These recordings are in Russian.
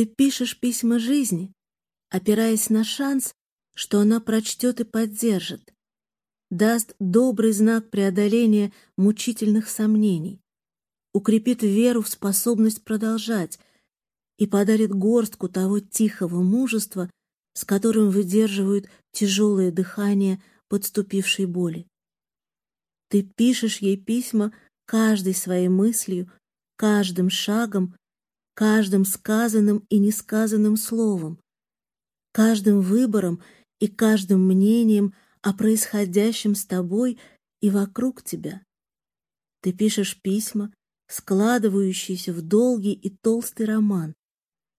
Ты пишешь письма жизни, опираясь на шанс, что она прочтет и поддержит, даст добрый знак преодоления мучительных сомнений, укрепит веру в способность продолжать и подарит горстку того тихого мужества, с которым выдерживают тяжелое дыхание подступившей боли. Ты пишешь ей письма каждой своей мыслью, каждым шагом, каждым сказанным и несказанным словом, каждым выбором и каждым мнением о происходящем с тобой и вокруг тебя. Ты пишешь письма, складывающиеся в долгий и толстый роман,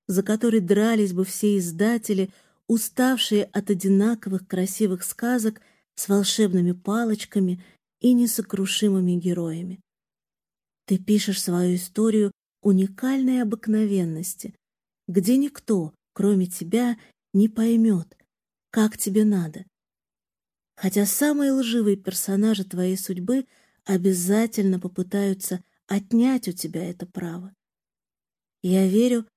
за который дрались бы все издатели, уставшие от одинаковых красивых сказок с волшебными палочками и несокрушимыми героями. Ты пишешь свою историю уникальной обыкновенности, где никто, кроме тебя, не поймет, как тебе надо. Хотя самые лживые персонажи твоей судьбы обязательно попытаются отнять у тебя это право. Я верю,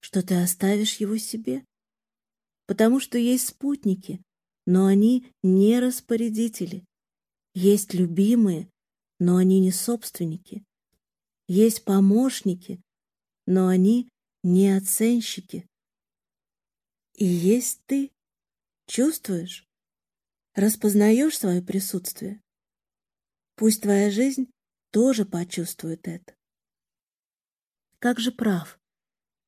что ты оставишь его себе, потому что есть спутники, но они не распорядители. Есть любимые, но они не собственники. Есть помощники, но они не оценщики. И есть ты. Чувствуешь? Распознаешь свое присутствие? Пусть твоя жизнь тоже почувствует это. Как же прав,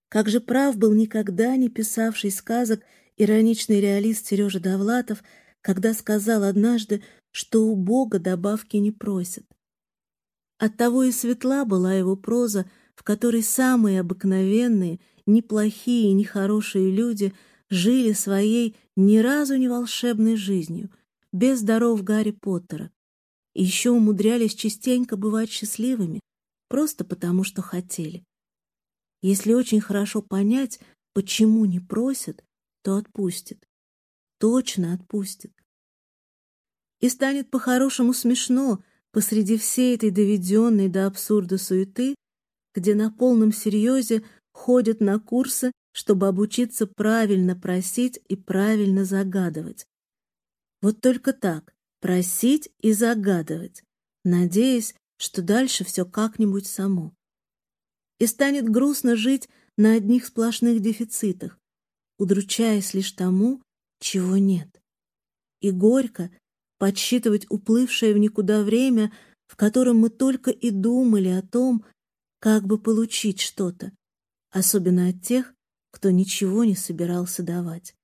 как же прав был никогда не писавший сказок ироничный реалист Сережа Довлатов, когда сказал однажды, что у Бога добавки не просят. Оттого и светла была его проза, в которой самые обыкновенные, неплохие и нехорошие люди жили своей ни разу не волшебной жизнью, без даров Гарри Поттера, и еще умудрялись частенько бывать счастливыми, просто потому что хотели. Если очень хорошо понять, почему не просят, то отпустит. Точно отпустит и станет по-хорошему смешно посреди всей этой доведенной до абсурда суеты, где на полном серьезе ходят на курсы, чтобы обучиться правильно просить и правильно загадывать. Вот только так, просить и загадывать, надеясь, что дальше все как-нибудь само. И станет грустно жить на одних сплошных дефицитах, удручаясь лишь тому, чего нет. И горько, подсчитывать уплывшее в никуда время, в котором мы только и думали о том, как бы получить что-то, особенно от тех, кто ничего не собирался давать.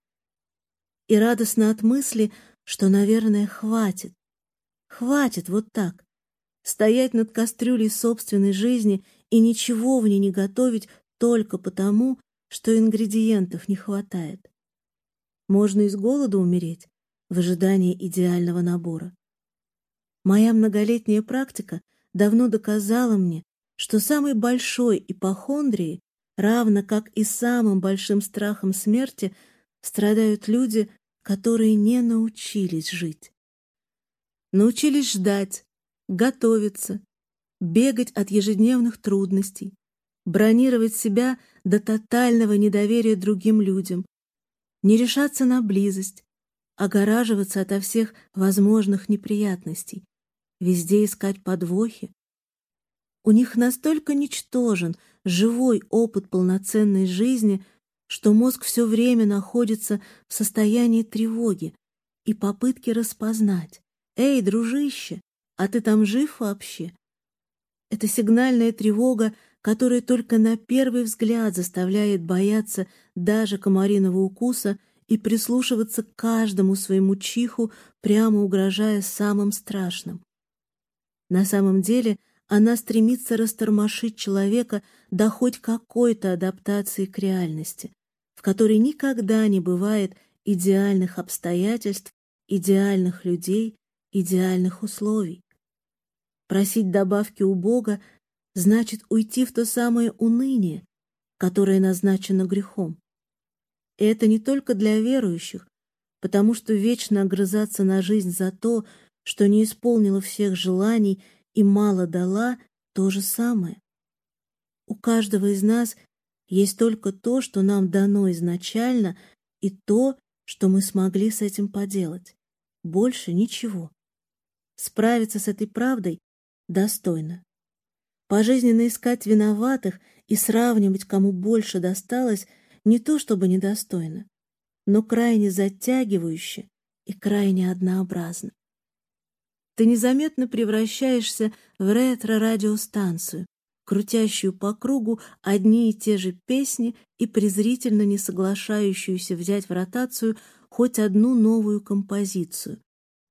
И радостно от мысли, что, наверное, хватит. Хватит вот так. Стоять над кастрюлей собственной жизни и ничего в ней не готовить только потому, что ингредиентов не хватает. Можно из голода умереть, в ожидании идеального набора. Моя многолетняя практика давно доказала мне, что самой большой ипохондрией, равно как и самым большим страхом смерти, страдают люди, которые не научились жить. Научились ждать, готовиться, бегать от ежедневных трудностей, бронировать себя до тотального недоверия другим людям, не решаться на близость, огораживаться ото всех возможных неприятностей, везде искать подвохи. У них настолько ничтожен живой опыт полноценной жизни, что мозг все время находится в состоянии тревоги и попытки распознать. «Эй, дружище, а ты там жив вообще?» Это сигнальная тревога, которая только на первый взгляд заставляет бояться даже комариного укуса и прислушиваться к каждому своему чиху, прямо угрожая самым страшным. На самом деле она стремится растормошить человека до хоть какой-то адаптации к реальности, в которой никогда не бывает идеальных обстоятельств, идеальных людей, идеальных условий. Просить добавки у Бога значит уйти в то самое уныние, которое назначено грехом. И это не только для верующих, потому что вечно огрызаться на жизнь за то, что не исполнила всех желаний и мало дала, то же самое. У каждого из нас Есть только то, что нам дано изначально, и то, что мы смогли с этим поделать. Больше ничего. Справиться с этой правдой достойно. Пожизненно искать виноватых и сравнивать, кому больше досталось, не то чтобы недостойно, но крайне затягивающе и крайне однообразно. Ты незаметно превращаешься в ретро-радиостанцию, крутящую по кругу одни и те же песни и презрительно не соглашающуюся взять в ротацию хоть одну новую композицию.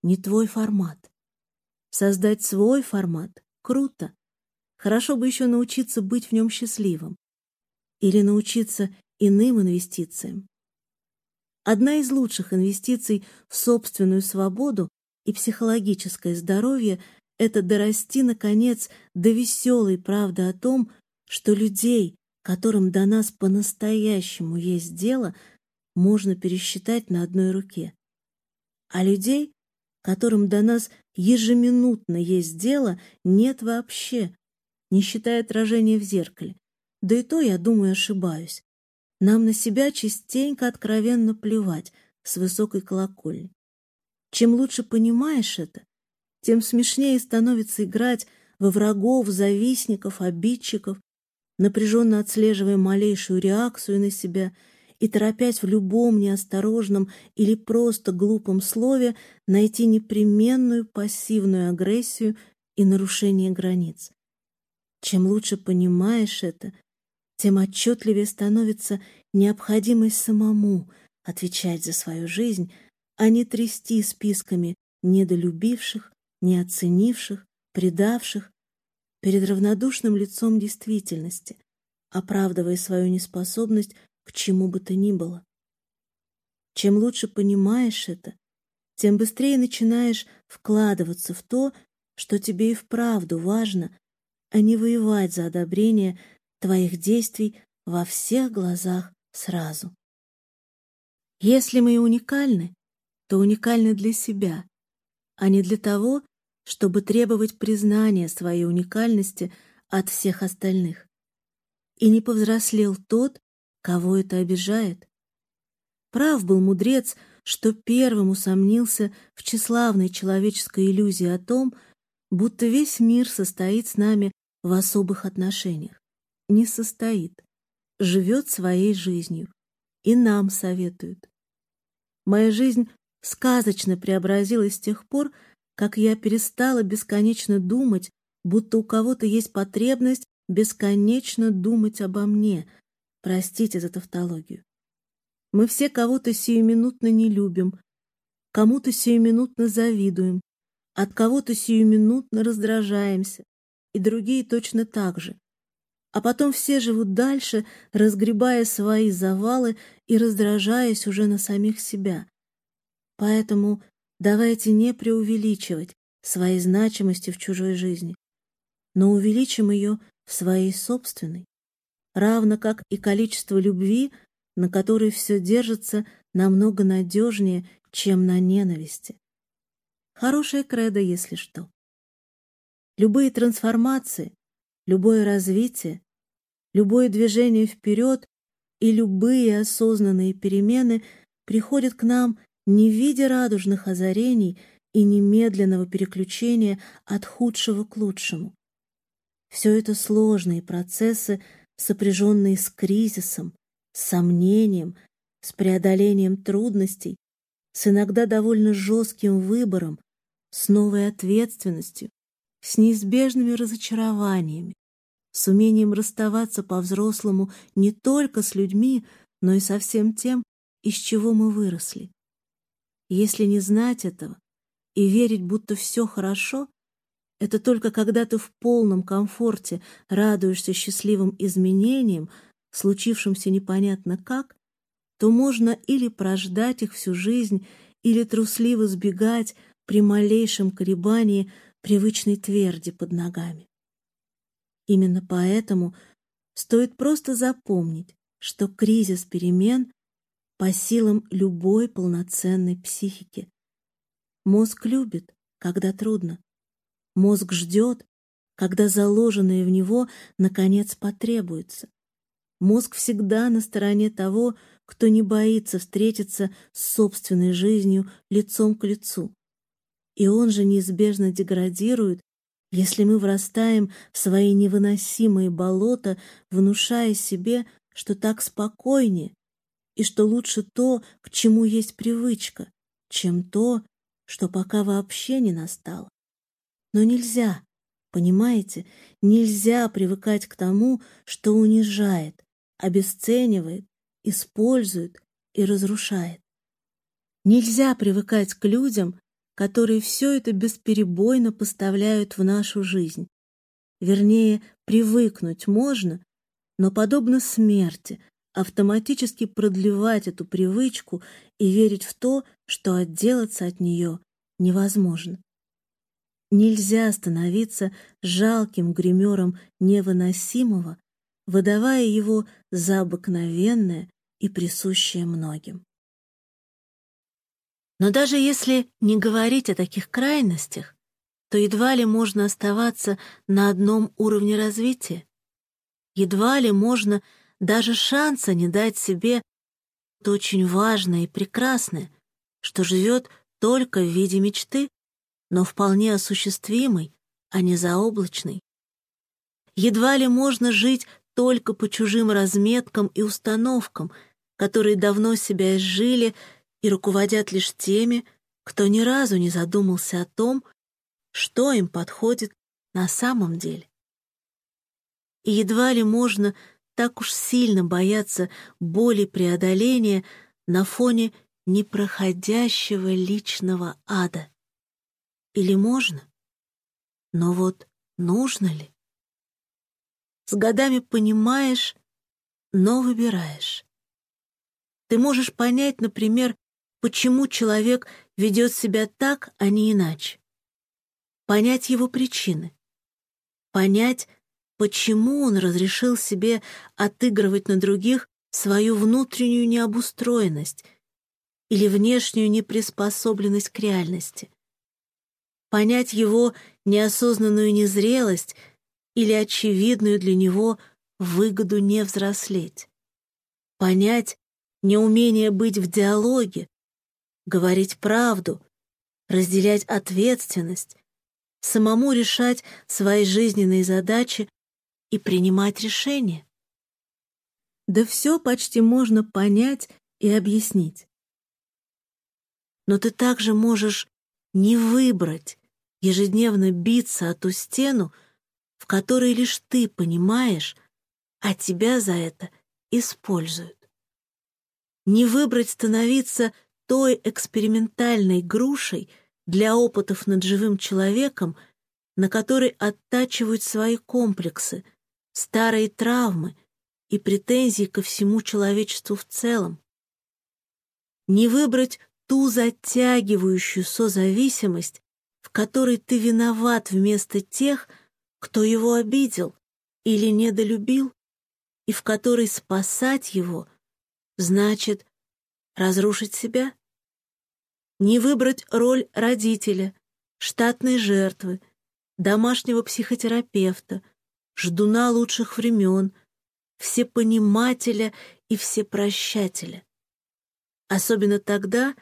Не твой формат. Создать свой формат — круто. Хорошо бы еще научиться быть в нем счастливым. Или научиться иным инвестициям. Одна из лучших инвестиций в собственную свободу и психологическое здоровье это дорасти, наконец, до веселой правды о том, что людей, которым до нас по-настоящему есть дело, можно пересчитать на одной руке. А людей, которым до нас ежеминутно есть дело, нет вообще, не считая отражения в зеркале. Да и то, я думаю, ошибаюсь. Нам на себя частенько откровенно плевать с высокой колокольни. Чем лучше понимаешь это, тем смешнее становится играть во врагов, завистников, обидчиков, напряженно отслеживая малейшую реакцию на себя и торопясь в любом неосторожном или просто глупом слове найти непременную пассивную агрессию и нарушение границ. Чем лучше понимаешь это, тем отчетливее становится необходимость самому отвечать за свою жизнь, а не трясти списками недолюбивших, не оценивших, предавших, перед равнодушным лицом действительности, оправдывая свою неспособность к чему бы то ни было. Чем лучше понимаешь это, тем быстрее начинаешь вкладываться в то, что тебе и вправду важно, а не воевать за одобрение твоих действий во всех глазах сразу. Если мы уникальны, то уникальны для себя, а не для того, чтобы требовать признания своей уникальности от всех остальных. И не повзрослел тот, кого это обижает. Прав был мудрец, что первым усомнился в тщеславной человеческой иллюзии о том, будто весь мир состоит с нами в особых отношениях. Не состоит, живет своей жизнью, и нам советуют. Моя жизнь сказочно преобразилась с тех пор, как я перестала бесконечно думать, будто у кого-то есть потребность бесконечно думать обо мне. Простите за тавтологию. Мы все кого-то сиюминутно не любим, кому-то сиюминутно завидуем, от кого-то сиюминутно раздражаемся, и другие точно так же. А потом все живут дальше, разгребая свои завалы и раздражаясь уже на самих себя. Поэтому Давайте не преувеличивать своей значимости в чужой жизни, но увеличим ее в своей собственной, равно как и количество любви, на которой все держится намного надежнее, чем на ненависти. Хорошая кредо, если что. Любые трансформации, любое развитие, любое движение вперед и любые осознанные перемены приходят к нам не в виде радужных озарений и немедленного переключения от худшего к лучшему. Все это сложные процессы, сопряженные с кризисом, с сомнением, с преодолением трудностей, с иногда довольно жестким выбором, с новой ответственностью, с неизбежными разочарованиями, с умением расставаться по-взрослому не только с людьми, но и со всем тем, из чего мы выросли. Если не знать этого и верить, будто все хорошо, это только когда ты в полном комфорте радуешься счастливым изменениям, случившимся непонятно как, то можно или прождать их всю жизнь, или трусливо сбегать при малейшем колебании привычной тверди под ногами. Именно поэтому стоит просто запомнить, что кризис перемен по силам любой полноценной психики. Мозг любит, когда трудно. Мозг ждет, когда заложенное в него наконец потребуется. Мозг всегда на стороне того, кто не боится встретиться с собственной жизнью лицом к лицу. И он же неизбежно деградирует, если мы врастаем в свои невыносимые болота, внушая себе, что так спокойнее, и что лучше то, к чему есть привычка, чем то, что пока вообще не настало. Но нельзя, понимаете, нельзя привыкать к тому, что унижает, обесценивает, использует и разрушает. Нельзя привыкать к людям, которые все это бесперебойно поставляют в нашу жизнь. Вернее, привыкнуть можно, но, подобно смерти, автоматически продлевать эту привычку и верить в то, что отделаться от нее невозможно. Нельзя становиться жалким гримером невыносимого, выдавая его за обыкновенное и присущее многим. Но даже если не говорить о таких крайностях, то едва ли можно оставаться на одном уровне развития. Едва ли можно даже шанса не дать себе то очень важное и прекрасное, что живет только в виде мечты, но вполне осуществимой, а не заоблачной. Едва ли можно жить только по чужим разметкам и установкам, которые давно себя изжили и руководят лишь теми, кто ни разу не задумался о том, что им подходит на самом деле. И едва ли можно так уж сильно бояться боли преодоления на фоне непроходящего личного ада. Или можно? Но вот нужно ли? С годами понимаешь, но выбираешь. Ты можешь понять, например, почему человек ведет себя так, а не иначе. Понять его причины. Понять, почему он разрешил себе отыгрывать на других свою внутреннюю необустроенность или внешнюю неприспособленность к реальности. Понять его неосознанную незрелость — или очевидную для него выгоду не взрослеть. Понять неумение быть в диалоге, говорить правду, разделять ответственность, самому решать свои жизненные задачи и принимать решения. Да все почти можно понять и объяснить. Но ты также можешь не выбрать, ежедневно биться о ту стену, в которой лишь ты понимаешь, а тебя за это используют. Не выбрать становиться той экспериментальной грушей для опытов над живым человеком, на которой оттачивают свои комплексы, старые травмы и претензии ко всему человечеству в целом. Не выбрать ту затягивающую созависимость, в которой ты виноват вместо тех, кто его обидел или недолюбил, и в которой спасать его значит разрушить себя? Не выбрать роль родителя, штатной жертвы, домашнего психотерапевта, ждуна лучших времен, всепонимателя и всепрощателя. Особенно тогда,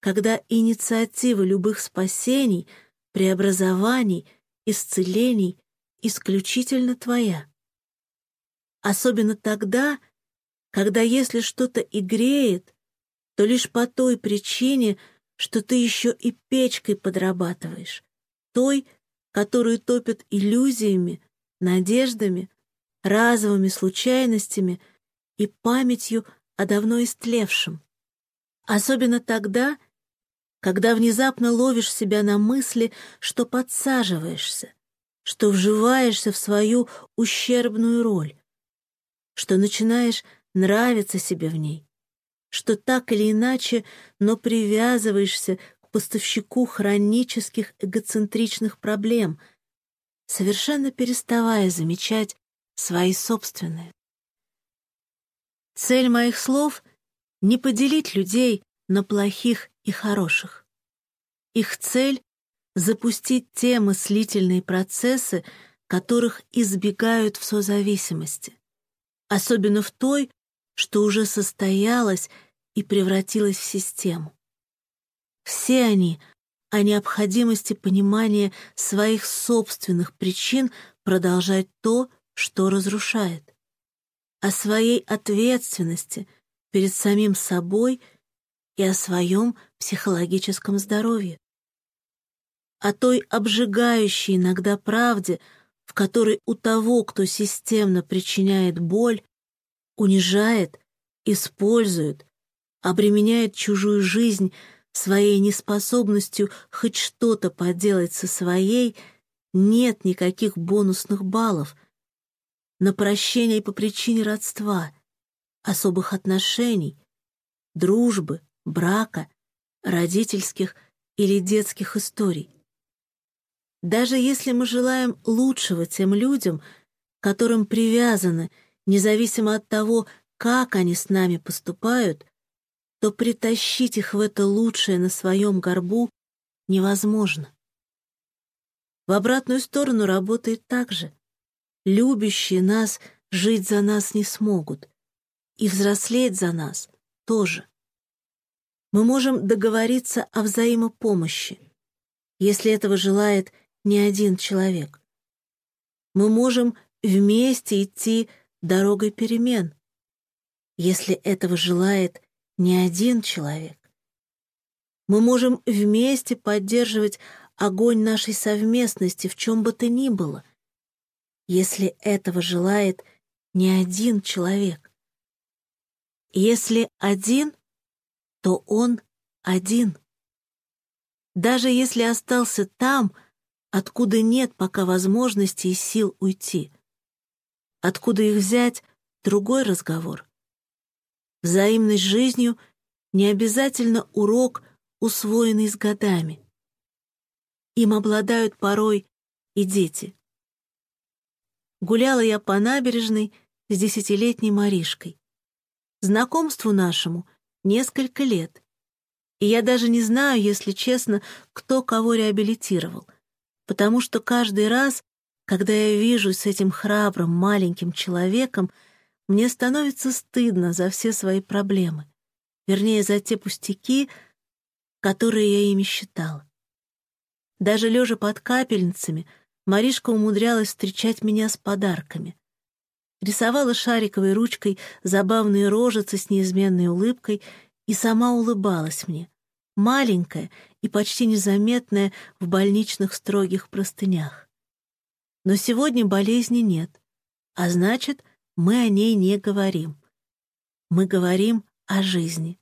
когда инициатива любых спасений, преобразований, исцелений исключительно твоя. Особенно тогда, когда если что-то и греет, то лишь по той причине, что ты еще и печкой подрабатываешь, той, которую топят иллюзиями, надеждами, разовыми случайностями и памятью о давно истлевшем. Особенно тогда, когда внезапно ловишь себя на мысли, что подсаживаешься, что вживаешься в свою ущербную роль, что начинаешь нравиться себе в ней, что так или иначе, но привязываешься к поставщику хронических эгоцентричных проблем, совершенно переставая замечать свои собственные. Цель моих слов — не поделить людей на плохих и хороших. Их цель запустить те мыслительные процессы, которых избегают в созависимости. особенно в той, что уже состоялась и превратилась в систему. Все они о необходимости понимания своих собственных причин продолжать то, что разрушает, о своей ответственности перед самим собой и о своем психологическом здоровье, о той обжигающей иногда правде, в которой у того, кто системно причиняет боль, унижает, использует, обременяет чужую жизнь своей неспособностью хоть что-то поделать со своей, нет никаких бонусных баллов на прощение по причине родства, особых отношений, дружбы, брака, родительских или детских историй. Даже если мы желаем лучшего тем людям, которым привязаны, независимо от того, как они с нами поступают, то притащить их в это лучшее на своем горбу невозможно. В обратную сторону работает так же. Любящие нас жить за нас не смогут. И взрослеть за нас тоже. Мы можем договориться о взаимопомощи, если этого желает не один человек. Мы можем вместе идти дорогой перемен, если этого желает не один человек. Мы можем вместе поддерживать огонь нашей совместности в чем бы то ни было, если этого желает не один человек. Если один, то он один. Даже если остался там, откуда нет пока возможности и сил уйти. Откуда их взять — другой разговор. Взаимность жизнью не обязательно урок, усвоенный с годами. Им обладают порой и дети. Гуляла я по набережной с десятилетней Маришкой. Знакомству нашему несколько лет. И я даже не знаю, если честно, кто кого реабилитировал, потому что каждый раз, когда я вижу с этим храбрым маленьким человеком, мне становится стыдно за все свои проблемы, вернее, за те пустяки, которые я ими считала. Даже лежа под капельницами, Маришка умудрялась встречать меня с подарками. Рисовала шариковой ручкой забавные рожицы с неизменной улыбкой и сама улыбалась мне, маленькая и почти незаметная в больничных строгих простынях. Но сегодня болезни нет, а значит, мы о ней не говорим. Мы говорим о жизни.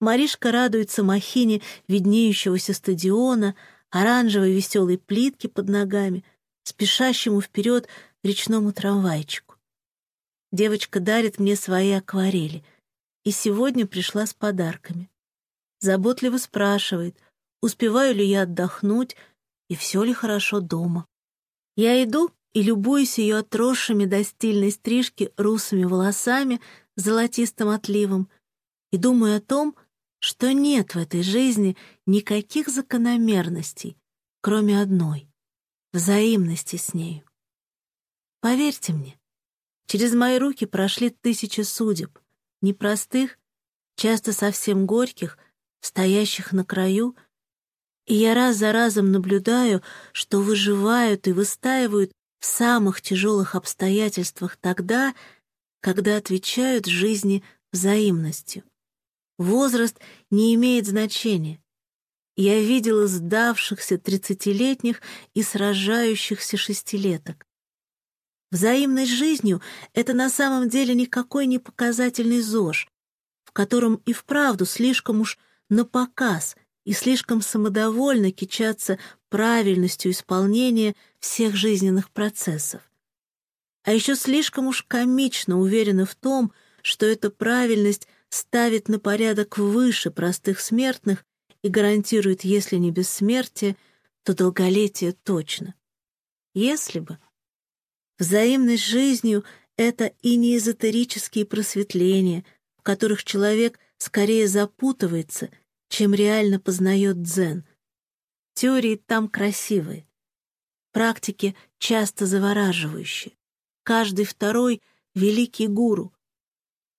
Маришка радуется махине виднеющегося стадиона, оранжевой веселой плитке под ногами, спешащему вперед речному трамвайчику. Девочка дарит мне свои акварели, и сегодня пришла с подарками. Заботливо спрашивает, успеваю ли я отдохнуть и все ли хорошо дома. Я иду и любуюсь ее отросшими до стильной стрижки русыми волосами с золотистым отливом, и думаю о том, что нет в этой жизни никаких закономерностей, кроме одной — взаимности с нею. Поверьте мне, через мои руки прошли тысячи судеб, непростых, часто совсем горьких, стоящих на краю, и я раз за разом наблюдаю, что выживают и выстаивают в самых тяжелых обстоятельствах тогда, когда отвечают жизни взаимностью. Возраст не имеет значения. Я видела сдавшихся тридцатилетних и сражающихся шестилеток. Взаимность жизнью — это на самом деле никакой не показательный ЗОЖ, в котором и вправду слишком уж напоказ и слишком самодовольно кичаться правильностью исполнения всех жизненных процессов. А еще слишком уж комично уверены в том, что эта правильность ставит на порядок выше простых смертных и гарантирует, если не бессмертие, то долголетие точно. Если бы. Взаимность с жизнью — это и не эзотерические просветления, в которых человек скорее запутывается, чем реально познает дзен — Теории там красивые, практики часто завораживающие. Каждый второй великий гуру.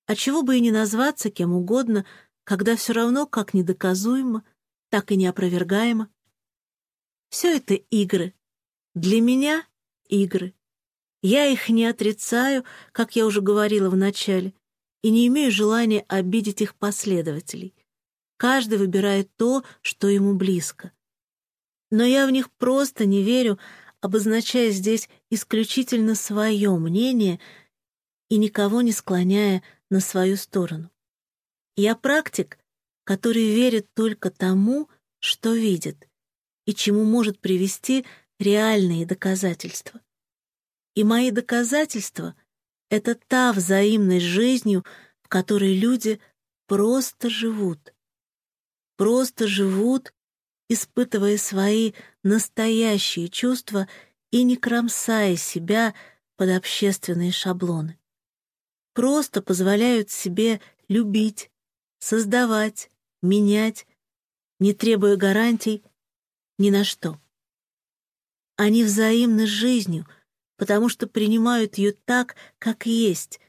А чего бы и не назваться кем угодно, когда все равно как недоказуемо, так и неопровергаемо. Все это игры. Для меня — игры. Я их не отрицаю, как я уже говорила в начале, и не имею желания обидеть их последователей. Каждый выбирает то, что ему близко. Но я в них просто не верю, обозначая здесь исключительно свое мнение и никого не склоняя на свою сторону. Я практик, который верит только тому, что видит, и чему может привести реальные доказательства. И мои доказательства — это та взаимность жизнью, в которой люди просто живут. Просто живут, испытывая свои настоящие чувства и не кромсая себя под общественные шаблоны. Просто позволяют себе любить, создавать, менять, не требуя гарантий ни на что. Они взаимны с жизнью, потому что принимают ее так, как есть,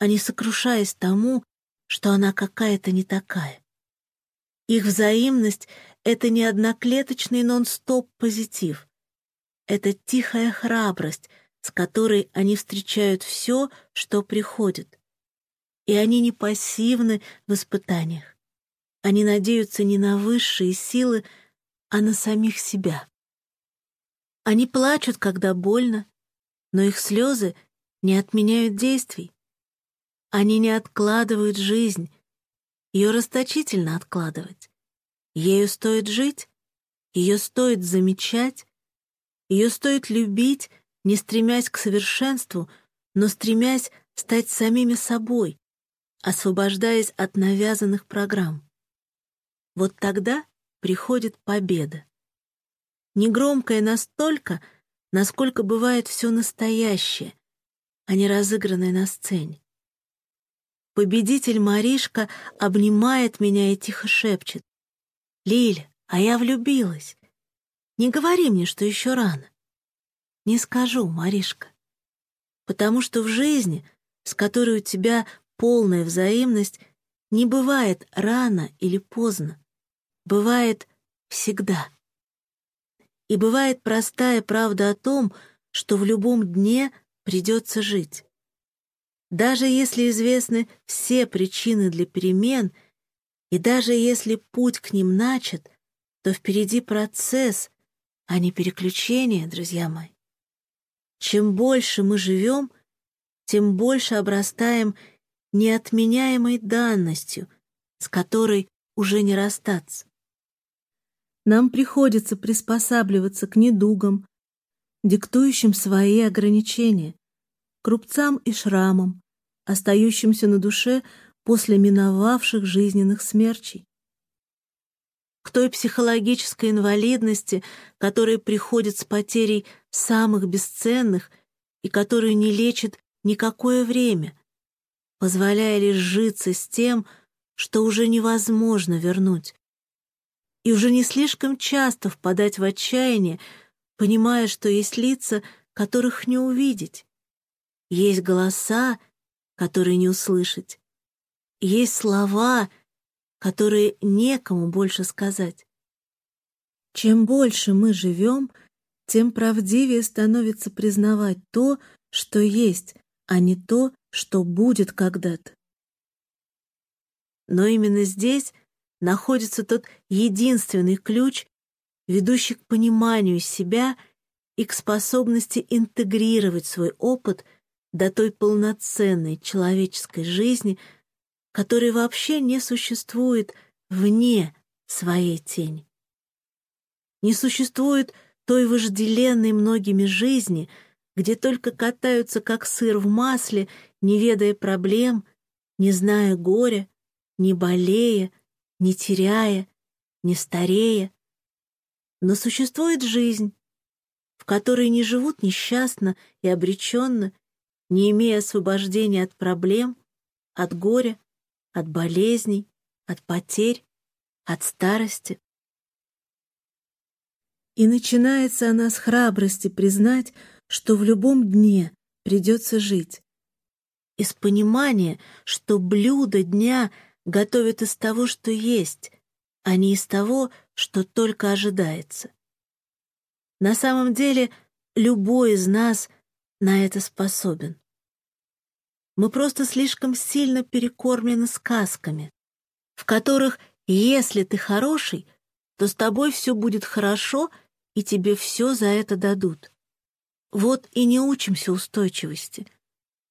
а не сокрушаясь тому, что она какая-то не такая. Их взаимность — это не одноклеточный нон-стоп позитив. Это тихая храбрость, с которой они встречают все, что приходит. И они не пассивны в испытаниях. Они надеются не на высшие силы, а на самих себя. Они плачут, когда больно, но их слезы не отменяют действий. Они не откладывают жизнь, ее расточительно откладывать. Ею стоит жить, ее стоит замечать, ее стоит любить, не стремясь к совершенству, но стремясь стать самими собой, освобождаясь от навязанных программ. Вот тогда приходит победа. Негромкая настолько, насколько бывает все настоящее, а не разыгранное на сцене. Победитель Маришка обнимает меня и тихо шепчет. «Лиль, а я влюбилась. Не говори мне, что еще рано». Не скажу, Маришка. Потому что в жизни, с которой у тебя полная взаимность, не бывает рано или поздно. Бывает всегда. И бывает простая правда о том, что в любом дне придется жить. Даже если известны все причины для перемен, и даже если путь к ним начат, то впереди процесс, а не переключение, друзья мои. Чем больше мы живем, тем больше обрастаем неотменяемой данностью, с которой уже не расстаться. Нам приходится приспосабливаться к недугам, диктующим свои ограничения, к рубцам и шрамам, остающимся на душе после миновавших жизненных смерчей. К той психологической инвалидности, которая приходит с потерей самых бесценных и которую не лечит никакое время, позволяя лишь житься с тем, что уже невозможно вернуть. И уже не слишком часто впадать в отчаяние, понимая, что есть лица, которых не увидеть. Есть голоса, которые не услышать. Есть слова, которые некому больше сказать. Чем больше мы живем, тем правдивее становится признавать то, что есть, а не то, что будет когда-то. Но именно здесь находится тот единственный ключ, ведущий к пониманию себя и к способности интегрировать свой опыт до той полноценной человеческой жизни, которая вообще не существует вне своей тени. Не существует той вожделенной многими жизни, где только катаются как сыр в масле, не ведая проблем, не зная горя, не болея, не теряя, не старея. Но существует жизнь, в которой не живут несчастно и обреченно, не имея освобождения от проблем, от горя, от болезней, от потерь, от старости. И начинается она с храбрости признать, что в любом дне придется жить, из понимания, что блюдо дня готовят из того, что есть, а не из того, что только ожидается. На самом деле, любой из нас на это способен. Мы просто слишком сильно перекормлены сказками, в которых, если ты хороший, то с тобой все будет хорошо, и тебе все за это дадут. Вот и не учимся устойчивости.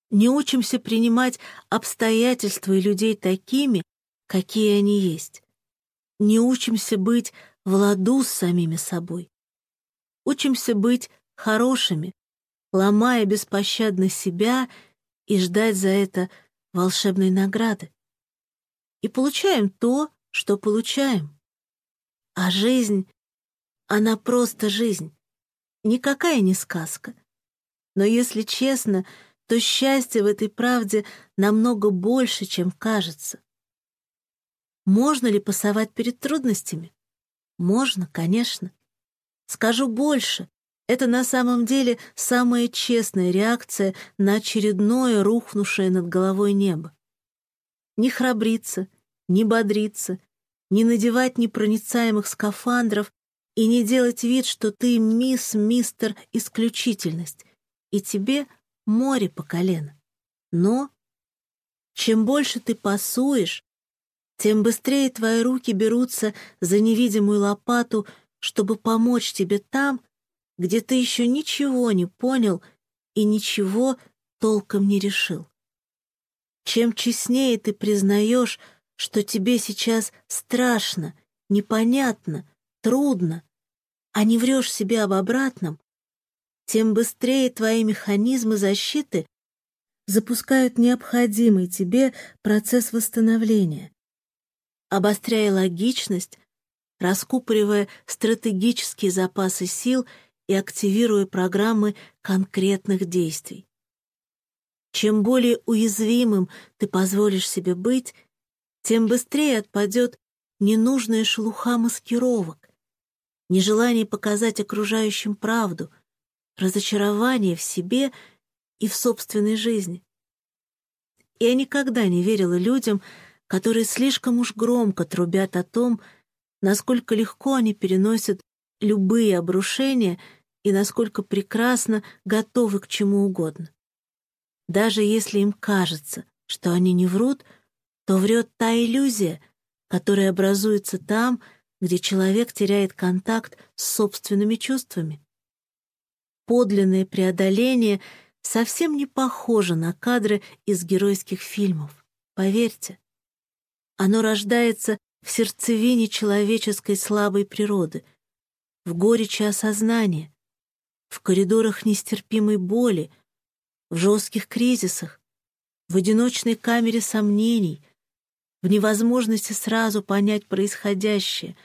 Не учимся принимать обстоятельства и людей такими, какие они есть. Не учимся быть в ладу с самими собой. Учимся быть хорошими, ломая беспощадно себя и ждать за это волшебной награды. И получаем то, что получаем. А жизнь, она просто жизнь. Никакая не сказка. Но если честно, то счастье в этой правде намного больше, чем кажется. Можно ли пасовать перед трудностями? Можно, конечно. Скажу больше. Это на самом деле самая честная реакция на очередное рухнувшее над головой небо. Не храбриться, не бодриться, не надевать непроницаемых скафандров и не делать вид, что ты мисс, мистер, исключительность, и тебе море по колено. Но чем больше ты пасуешь, тем быстрее твои руки берутся за невидимую лопату, чтобы помочь тебе там, где ты еще ничего не понял и ничего толком не решил. Чем честнее ты признаешь, что тебе сейчас страшно, непонятно, трудно, а не врешь себе об обратном, тем быстрее твои механизмы защиты запускают необходимый тебе процесс восстановления, обостряя логичность, раскупоривая стратегические запасы сил и активируя программы конкретных действий. Чем более уязвимым ты позволишь себе быть, тем быстрее отпадет ненужная шелуха маскировок, нежелание показать окружающим правду, разочарование в себе и в собственной жизни. Я никогда не верила людям, которые слишком уж громко трубят о том, насколько легко они переносят любые обрушения и насколько прекрасно готовы к чему угодно. Даже если им кажется, что они не врут, то врет та иллюзия, которая образуется там, где человек теряет контакт с собственными чувствами. Подлинное преодоление совсем не похоже на кадры из геройских фильмов, поверьте. Оно рождается в сердцевине человеческой слабой природы, в горечи осознания, в коридорах нестерпимой боли, в жестких кризисах, в одиночной камере сомнений, в невозможности сразу понять происходящее,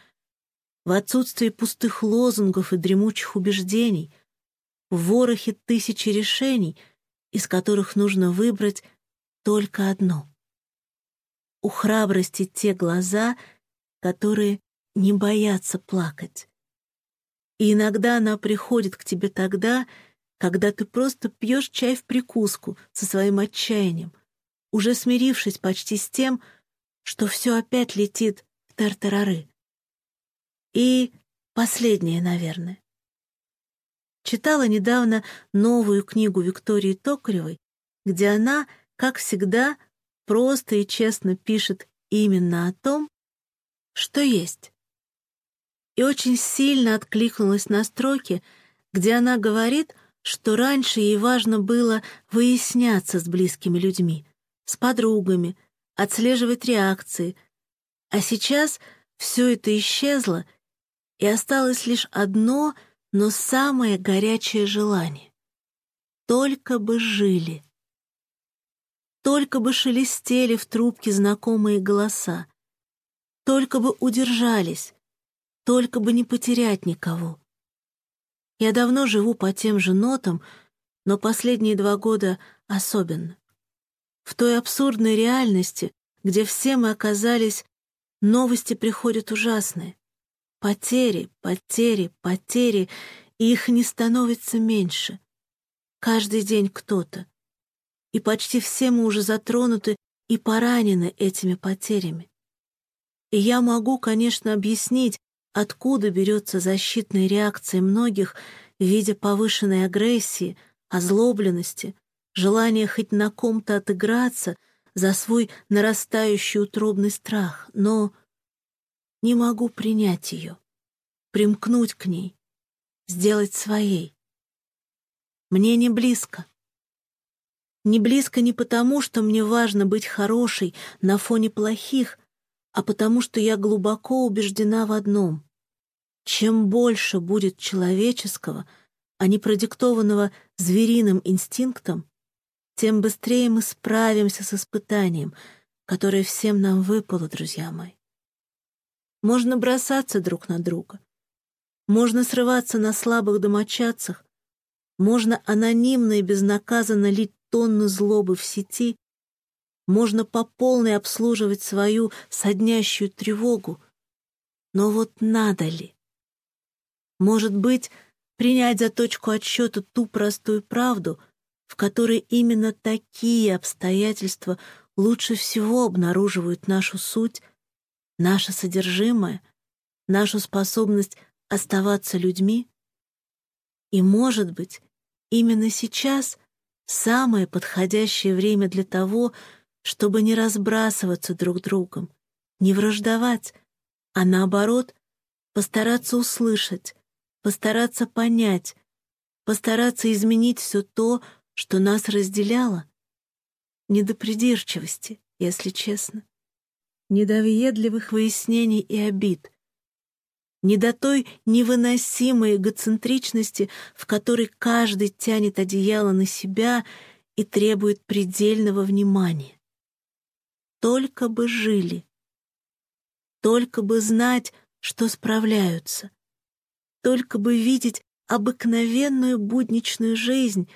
в отсутствии пустых лозунгов и дремучих убеждений, в ворохе тысячи решений, из которых нужно выбрать только одно — у храбрости те глаза, которые не боятся плакать. И иногда она приходит к тебе тогда, когда ты просто пьешь чай в прикуску со своим отчаянием, уже смирившись почти с тем, что все опять летит в тартарары. И последнее, наверное. Читала недавно новую книгу Виктории Токаревой, где она, как всегда, просто и честно пишет именно о том, что есть. И очень сильно откликнулась на строки, где она говорит, что раньше ей важно было выясняться с близкими людьми, с подругами, отслеживать реакции, а сейчас все это исчезло, и осталось лишь одно, но самое горячее желание. Только бы жили. Только бы шелестели в трубке знакомые голоса. Только бы удержались. Только бы не потерять никого. Я давно живу по тем же нотам, но последние два года особенно. В той абсурдной реальности, где все мы оказались, новости приходят ужасные. Потери, потери, потери, и их не становится меньше. Каждый день кто-то. и почти все мы уже затронуты и поранены этими потерями. И я могу, конечно, объяснить, откуда берется защитная реакция многих в виде повышенной агрессии, озлобленности, желания хоть на ком-то отыграться за свой нарастающий утробный страх, но не могу принять ее, примкнуть к ней, сделать своей. Мне не близко. Не близко не потому, что мне важно быть хорошей на фоне плохих, а потому что я глубоко убеждена в одном. Чем больше будет человеческого, а не продиктованного звериным инстинктом, тем быстрее мы справимся с испытанием, которое всем нам выпало, друзья мои. Можно бросаться друг на друга, можно срываться на слабых домочадцах, можно анонимно и безнаказанно лить тонны злобы в сети, можно по полной обслуживать свою соднящую тревогу. Но вот надо ли? Может быть, принять за точку отсчета ту простую правду, в которой именно такие обстоятельства лучше всего обнаруживают нашу суть, наше содержимое, нашу способность оставаться людьми? И, может быть, именно сейчас самое подходящее время для того, чтобы не разбрасываться друг другом, не враждовать, а наоборот постараться услышать, постараться понять, постараться изменить все то, что нас разделяло. Не до придирчивости, если честно, не до въедливых выяснений и обид, не до той невыносимой эгоцентричности, в которой каждый тянет одеяло на себя и требует предельного внимания. Только бы жили. Только бы знать, что справляются. Только бы видеть обыкновенную будничную жизнь,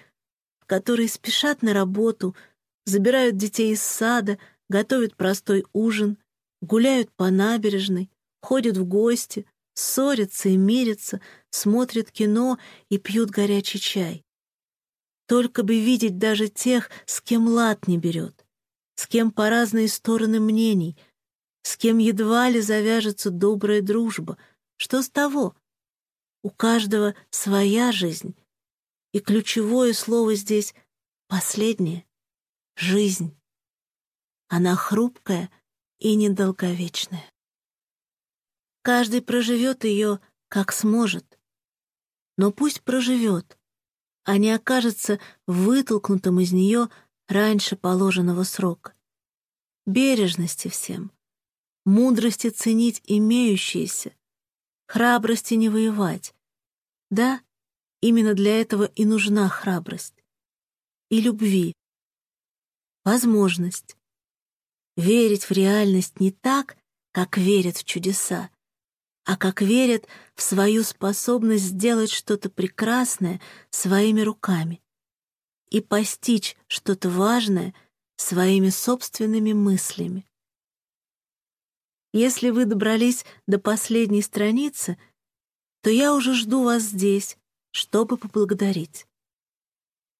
в которой спешат на работу, забирают детей из сада, готовят простой ужин, гуляют по набережной, ходят в гости, ссорятся и мирятся, смотрят кино и пьют горячий чай. Только бы видеть даже тех, с кем лад не берет с кем по разные стороны мнений, с кем едва ли завяжется добрая дружба. Что с того? У каждого своя жизнь, и ключевое слово здесь — последнее — жизнь. Она хрупкая и недолговечная. Каждый проживет ее, как сможет. Но пусть проживет, а не окажется вытолкнутым из нее раньше положенного срока. Бережности всем, мудрости ценить имеющееся, храбрости не воевать. Да, именно для этого и нужна храбрость. И любви. Возможность. Верить в реальность не так, как верят в чудеса, а как верят в свою способность сделать что-то прекрасное своими руками и постичь что-то важное своими собственными мыслями. Если вы добрались до последней страницы, то я уже жду вас здесь, чтобы поблагодарить.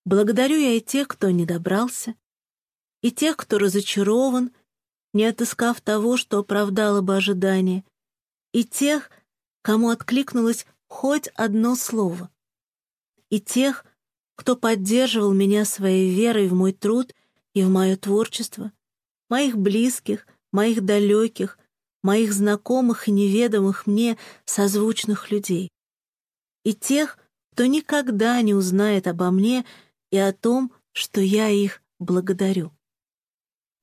Благодарю я и тех, кто не добрался, и тех, кто разочарован, не отыскав того, что оправдало бы ожидания, и тех, кому откликнулось хоть одно слово, и тех, кто поддерживал меня своей верой в мой труд и в мое творчество, моих близких, моих далеких, моих знакомых и неведомых мне созвучных людей, и тех, кто никогда не узнает обо мне и о том, что я их благодарю.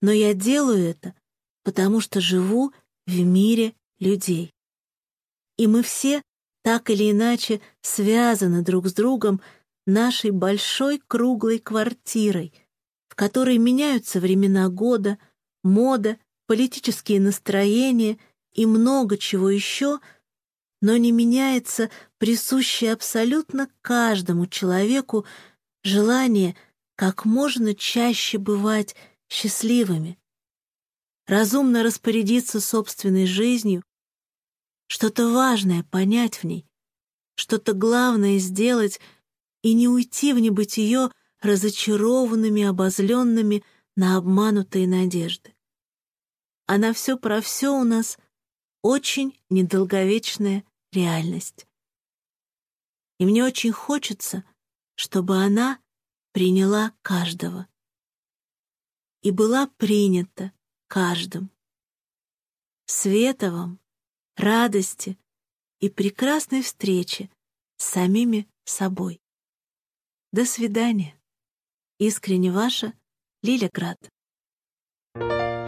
Но я делаю это, потому что живу в мире людей. И мы все так или иначе связаны друг с другом нашей большой круглой квартирой, в которой меняются времена года, мода, политические настроения и много чего еще, но не меняется присущее абсолютно каждому человеку желание как можно чаще бывать счастливыми, разумно распорядиться собственной жизнью, что-то важное понять в ней, что-то главное сделать — и не уйти в небытие разочарованными, обозленными на обманутые надежды. А на все про все у нас очень недолговечная реальность. И мне очень хочется, чтобы она приняла каждого и была принята каждым. Света вам, радости и прекрасной встречи с самими собой. До свидания. Искренне ваша Лиля Град. Thank you.